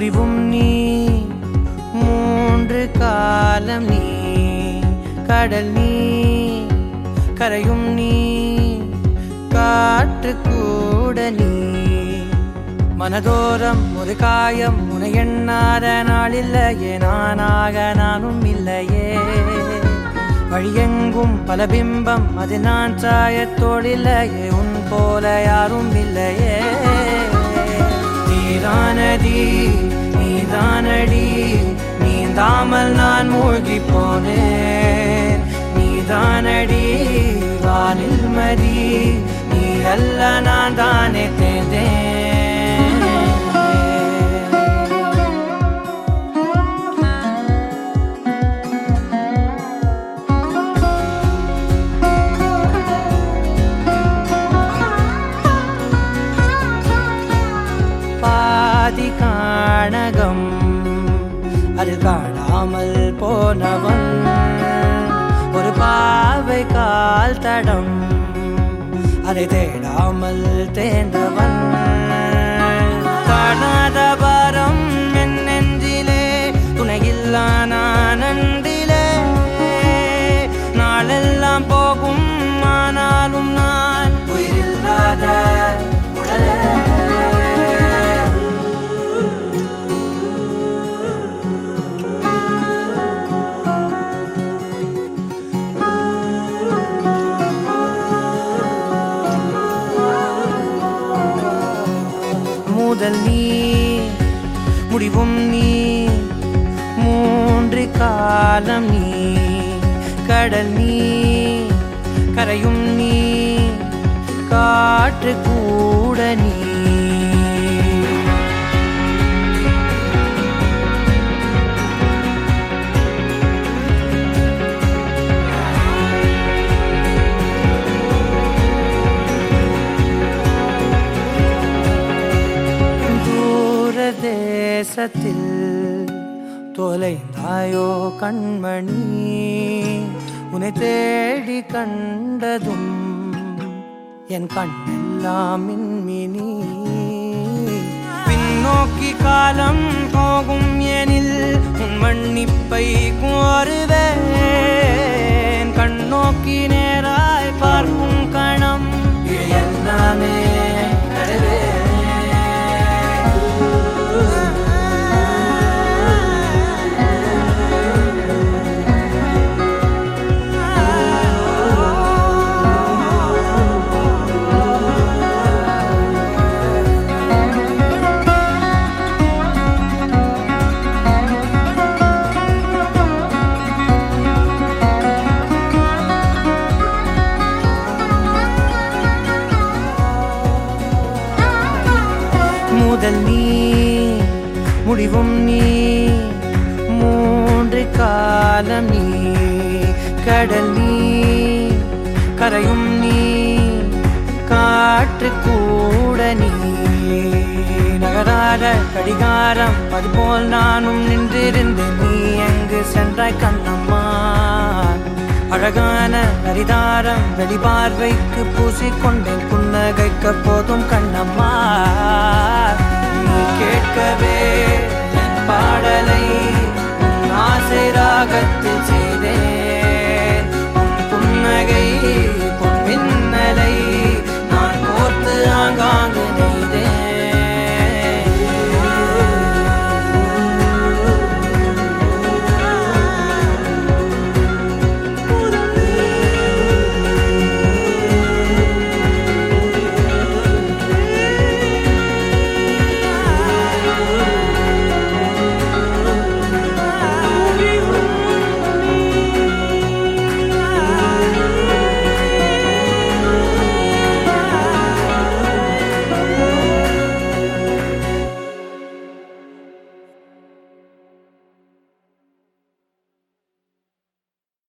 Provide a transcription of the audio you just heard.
முடிவும் நீ மூன்று காலம் நீ கடல் நீ கரையும் நீ காற்று கூட நீ. மனதோரம் ஒரு காயம் உன எண்ணாத நாளில்லையே நானாக நானும் இல்லையே. வழியெங்கும் பல பிம்பம் அது நான் சாயத்தோடில்லையே உன் போல யாரும் இல்லையே. தாமல் நான் மூழ்கி போனேன். நீதானடி வானில் மதி. நீ அல்ல நான் தானே தேர்ந்தேன். பாதி காணகம் அது காணாமல் போனவன். ஒரு பாவை கால் தடம் அதை தேடாமல் தேர்ந்தவன் முதல் நீ முடிவும் நீ மூன்று காலம் நீ கடல் நீ கரையும் நீ காற்று கூட நீ தேசத்தில் தொலைந்தாயோ கண்மணி? உன்னை தேடி கண்டதும் என் கண்ணெல்லாம் மின்மினி. பின்னோக்கி காலம் முதல் நீ முடிவும் நீ மூன்று காலம் நீ கடல் நீ கரையும் நீ காற்று கூட நீ. நகராத கடிகாரம் அதுபோல் நானும் நின்றிருந்து நீ எங்கு சென்றாய் கண்ணம்மா. அழகான அரிதாரம் வெளிபார்வைக்கு பூசிக்கொண்டேன். புன்னகைக்க போதும் கண்ணம்மா.